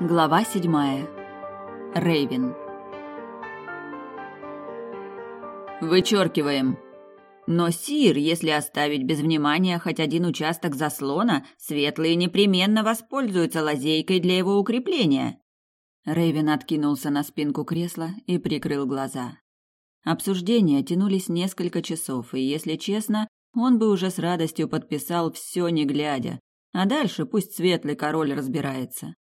Глава седьмая. Рейвен. Вычеркиваем. Но, Сир, если оставить без внимания хоть один участок заслона, светлые непременно воспользуются лазейкой для его укрепления. Рейвен откинулся на спинку кресла и прикрыл глаза. Обсуждения тянулись несколько часов, и, если честно, он бы уже с радостью подписал все не глядя, а дальше пусть светлый король разбирается.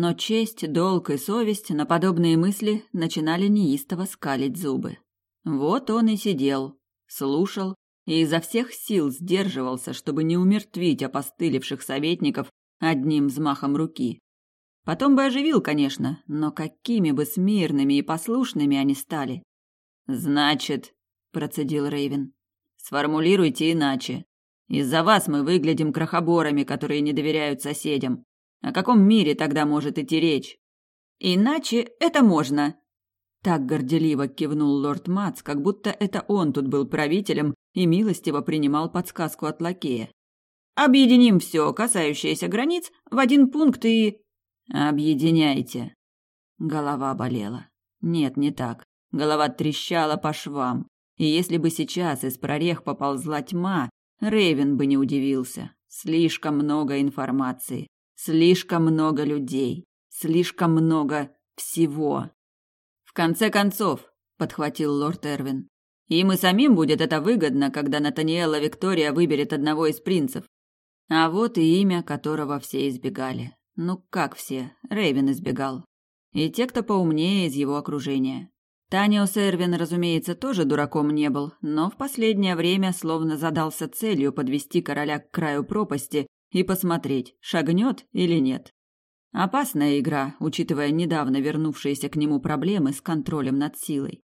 Но честь, долг и совесть на подобные мысли начинали неистово скалить зубы. Вот он и сидел, слушал и изо всех сил сдерживался, чтобы не умертвить опостылевших советников одним взмахом руки. Потом бы оживил, конечно, но какими бы смирными и послушными они стали. «Значит», — процедил Рейвен, — «сформулируйте иначе. Из-за вас мы выглядим крохоборами, которые не доверяют соседям. О каком мире тогда может идти речь? Иначе это можно. Так горделиво кивнул лорд Мац, как будто это он тут был правителем и милостиво принимал подсказку от лакея. Объединим все, касающееся границ, в один пункт и... Объединяйте. Голова болела. Нет, не так. Голова трещала по швам. И если бы сейчас из прорех поползла тьма, Рейвен бы не удивился. Слишком много информации. Слишком много людей, слишком много всего. В конце концов, подхватил лорд Эрвин, им и самим будет это выгодно, когда Натаниэла Виктория выберет одного из принцев. А вот и имя, которого все избегали. Ну как все? Рейвен избегал. И те, кто поумнее из его окружения. Таниус Эрвин, разумеется, тоже дураком не был, но в последнее время словно задался целью подвести короля к краю пропасти и посмотреть, шагнет или нет. Опасная игра, учитывая недавно вернувшиеся к нему проблемы с контролем над силой.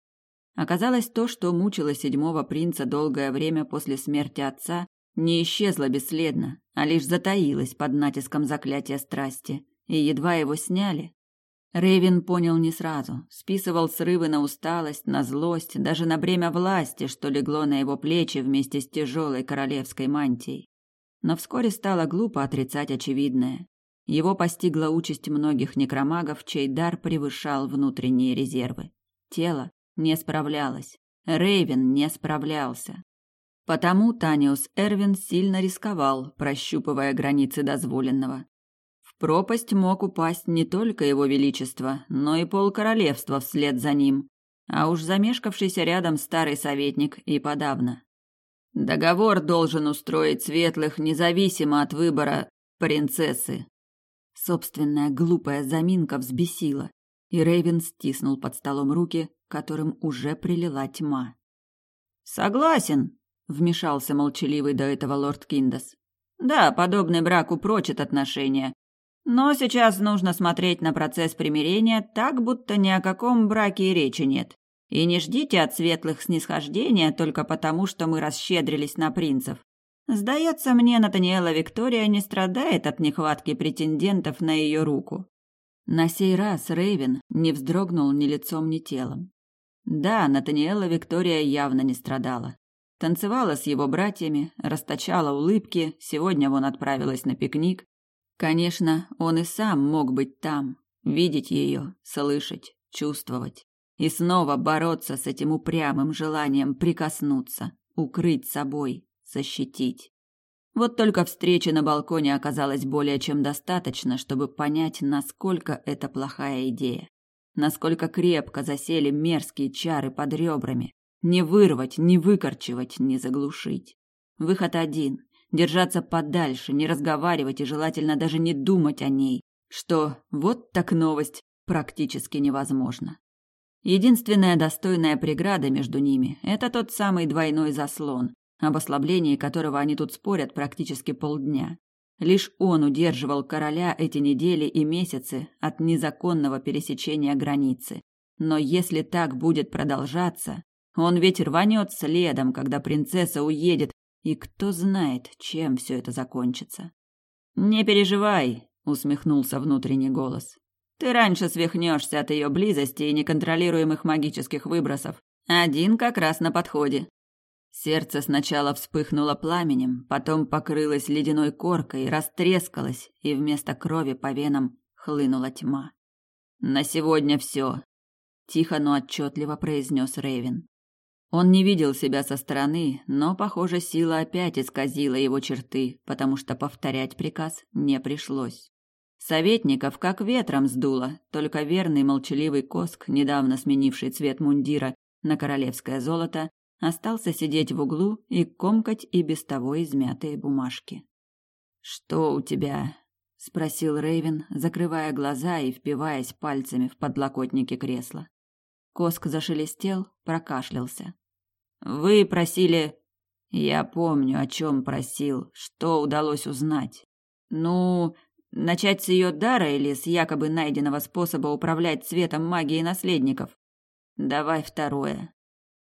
Оказалось, то, что мучило седьмого принца долгое время после смерти отца, не исчезло бесследно, а лишь затаилось под натиском заклятия страсти, и едва его сняли. Рейвен понял не сразу, списывал срывы на усталость, на злость, даже на бремя власти, что легло на его плечи вместе с тяжелой королевской мантией но вскоре стало глупо отрицать очевидное. Его постигла участь многих некромагов, чей дар превышал внутренние резервы. Тело не справлялось, Рейвен не справлялся. Потому Таниус Эрвин сильно рисковал, прощупывая границы дозволенного. В пропасть мог упасть не только его величество, но и полкоролевства вслед за ним, а уж замешкавшийся рядом старый советник и подавно. Договор должен устроить светлых независимо от выбора принцессы. Собственная глупая заминка взбесила, и Рейвен стиснул под столом руки, которым уже прилила тьма. Согласен, вмешался молчаливый до этого лорд Киндас. Да, подобный брак упрочит отношения. Но сейчас нужно смотреть на процесс примирения так, будто ни о каком браке и речи нет. И не ждите от светлых снисхождения только потому, что мы расщедрились на принцев. Сдается мне, Натаниэла Виктория не страдает от нехватки претендентов на ее руку. На сей раз Рейвен не вздрогнул ни лицом, ни телом. Да, Натаниэла Виктория явно не страдала. Танцевала с его братьями, расточала улыбки, сегодня вон отправилась на пикник. Конечно, он и сам мог быть там, видеть ее, слышать, чувствовать и снова бороться с этим упрямым желанием прикоснуться, укрыть собой, защитить. Вот только встречи на балконе оказалось более чем достаточно, чтобы понять, насколько это плохая идея. Насколько крепко засели мерзкие чары под ребрами. Не вырвать, не выкорчевать, не заглушить. Выход один – держаться подальше, не разговаривать и желательно даже не думать о ней, что, вот так новость, практически невозможно. Единственная достойная преграда между ними – это тот самый двойной заслон, об ослаблении которого они тут спорят практически полдня. Лишь он удерживал короля эти недели и месяцы от незаконного пересечения границы. Но если так будет продолжаться, он ведь рванет следом, когда принцесса уедет, и кто знает, чем все это закончится. «Не переживай», — усмехнулся внутренний голос. Ты раньше свихнешься от ее близости и неконтролируемых магических выбросов. Один как раз на подходе. Сердце сначала вспыхнуло пламенем, потом покрылось ледяной коркой, растрескалось, и вместо крови по венам хлынула тьма. На сегодня все. Тихо, но отчетливо произнес Рейвен. Он не видел себя со стороны, но, похоже, сила опять исказила его черты, потому что повторять приказ не пришлось. Советников как ветром сдуло, только верный молчаливый Коск, недавно сменивший цвет мундира на королевское золото, остался сидеть в углу и комкать и без того измятые бумажки. «Что у тебя?» — спросил Рейвен, закрывая глаза и впиваясь пальцами в подлокотники кресла. Коск зашелестел, прокашлялся. «Вы просили...» «Я помню, о чем просил, что удалось узнать. Ну, Начать с ее дара или с якобы найденного способа управлять цветом магии наследников? Давай второе.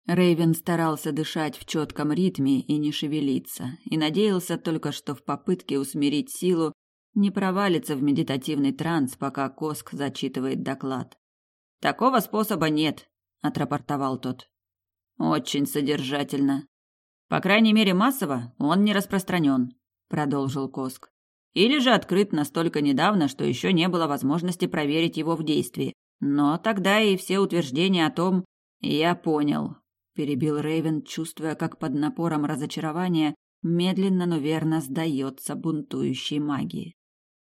Рейвен старался дышать в четком ритме и не шевелиться, и надеялся только, что в попытке усмирить силу не провалится в медитативный транс, пока Коск зачитывает доклад. Такого способа нет, отрапортовал тот. Очень содержательно. По крайней мере, массово он не распространен, продолжил Коск или же открыт настолько недавно, что еще не было возможности проверить его в действии. Но тогда и все утверждения о том «я понял», — перебил Рейвен, чувствуя, как под напором разочарования медленно, но верно сдается бунтующей магии.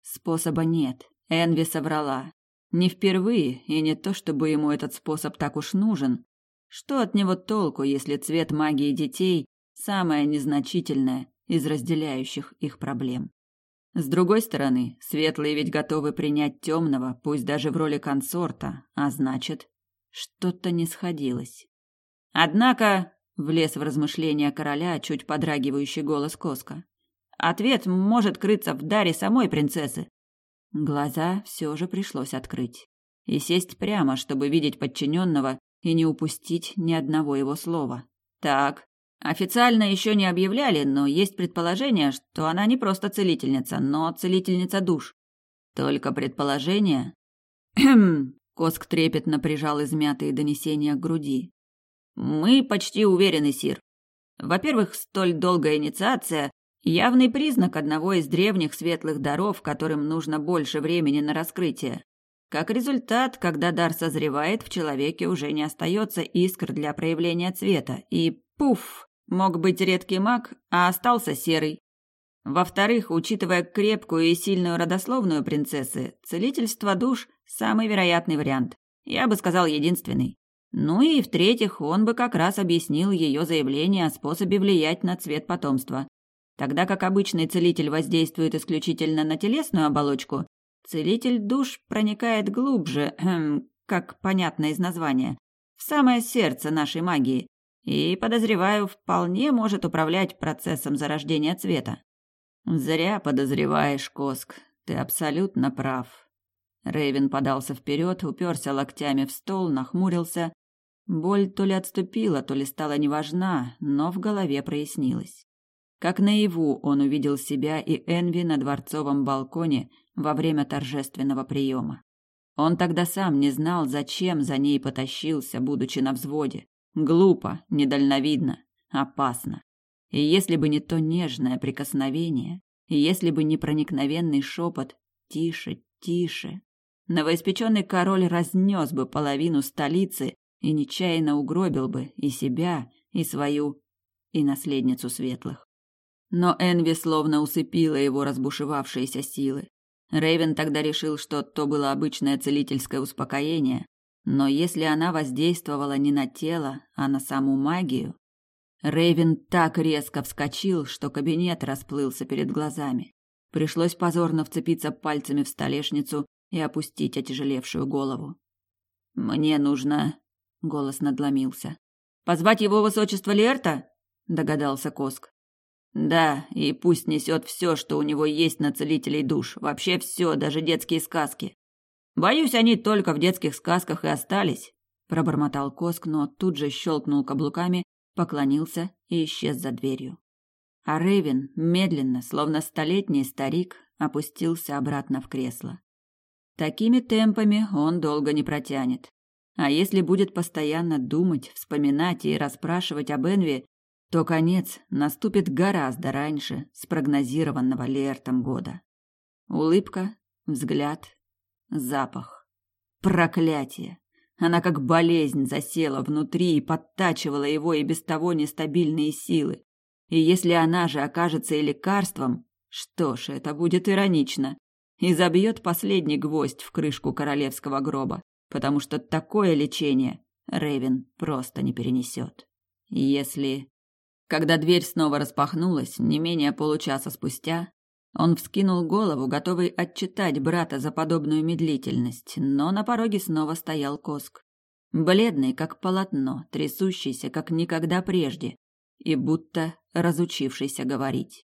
Способа нет, Энви соврала. Не впервые, и не то, чтобы ему этот способ так уж нужен. Что от него толку, если цвет магии детей – самое незначительное из разделяющих их проблем? С другой стороны, светлые ведь готовы принять темного, пусть даже в роли консорта, а значит, что-то не сходилось. Однако, влез в размышления короля чуть подрагивающий голос Коска. Ответ может крыться в даре самой принцессы. Глаза все же пришлось открыть и сесть прямо, чтобы видеть подчиненного и не упустить ни одного его слова. Так, Официально еще не объявляли, но есть предположение, что она не просто целительница, но целительница душ. Только предположение. Коск трепетно прижал измятые донесения к груди. Мы почти уверены, сир. Во-первых, столь долгая инициация – явный признак одного из древних светлых даров, которым нужно больше времени на раскрытие. Как результат, когда дар созревает, в человеке уже не остается искр для проявления цвета, и пуф, Мог быть редкий маг, а остался серый. Во-вторых, учитывая крепкую и сильную родословную принцессы, целительство душ – самый вероятный вариант. Я бы сказал, единственный. Ну и в-третьих, он бы как раз объяснил ее заявление о способе влиять на цвет потомства. Тогда как обычный целитель воздействует исключительно на телесную оболочку, целитель душ проникает глубже, как понятно из названия, в самое сердце нашей магии, и, подозреваю, вполне может управлять процессом зарождения цвета. Зря подозреваешь, Коск. Ты абсолютно прав. Рейвен подался вперед, уперся локтями в стол, нахмурился. Боль то ли отступила, то ли стала неважна, но в голове прояснилось. Как наяву он увидел себя и Энви на дворцовом балконе во время торжественного приема. Он тогда сам не знал, зачем за ней потащился, будучи на взводе. Глупо, недальновидно, опасно. И если бы не то нежное прикосновение, и если бы не проникновенный шепот «Тише, тише», новоиспеченный король разнес бы половину столицы и нечаянно угробил бы и себя, и свою, и наследницу светлых. Но Энви словно усыпила его разбушевавшиеся силы. Рейвен тогда решил, что то было обычное целительское успокоение, но если она воздействовала не на тело, а на саму магию, Рейвен так резко вскочил, что кабинет расплылся перед глазами. Пришлось позорно вцепиться пальцами в столешницу и опустить отяжелевшую голову. Мне нужно, голос надломился. Позвать его высочество Лерта? догадался Коск. Да, и пусть несет все, что у него есть на целителей душ, вообще все, даже детские сказки. Боюсь, они только в детских сказках и остались, пробормотал Коск, но тут же щелкнул каблуками, поклонился и исчез за дверью. А Рейвен медленно, словно столетний старик, опустился обратно в кресло. Такими темпами он долго не протянет. А если будет постоянно думать, вспоминать и расспрашивать об Энви, то конец наступит гораздо раньше спрогнозированного Лертом года. Улыбка, взгляд, запах. Проклятие! Она как болезнь засела внутри и подтачивала его и без того нестабильные силы. И если она же окажется и лекарством, что ж, это будет иронично. И забьет последний гвоздь в крышку королевского гроба, потому что такое лечение Рейвен просто не перенесет. Если... Когда дверь снова распахнулась, не менее получаса спустя, он вскинул голову, готовый отчитать брата за подобную медлительность, но на пороге снова стоял Коск. Бледный, как полотно, трясущийся, как никогда прежде, и будто разучившийся говорить.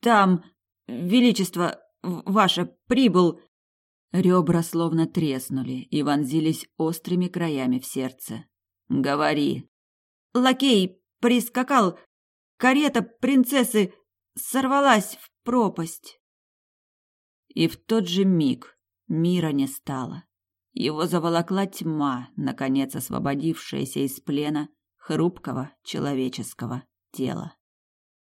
«Там, Величество, ваше, прибыл...» Ребра словно треснули и вонзились острыми краями в сердце. «Говори!» «Лакей прискакал, карета принцессы сорвалась в пропасть. И в тот же миг мира не стало. Его заволокла тьма, наконец освободившаяся из плена хрупкого человеческого тела.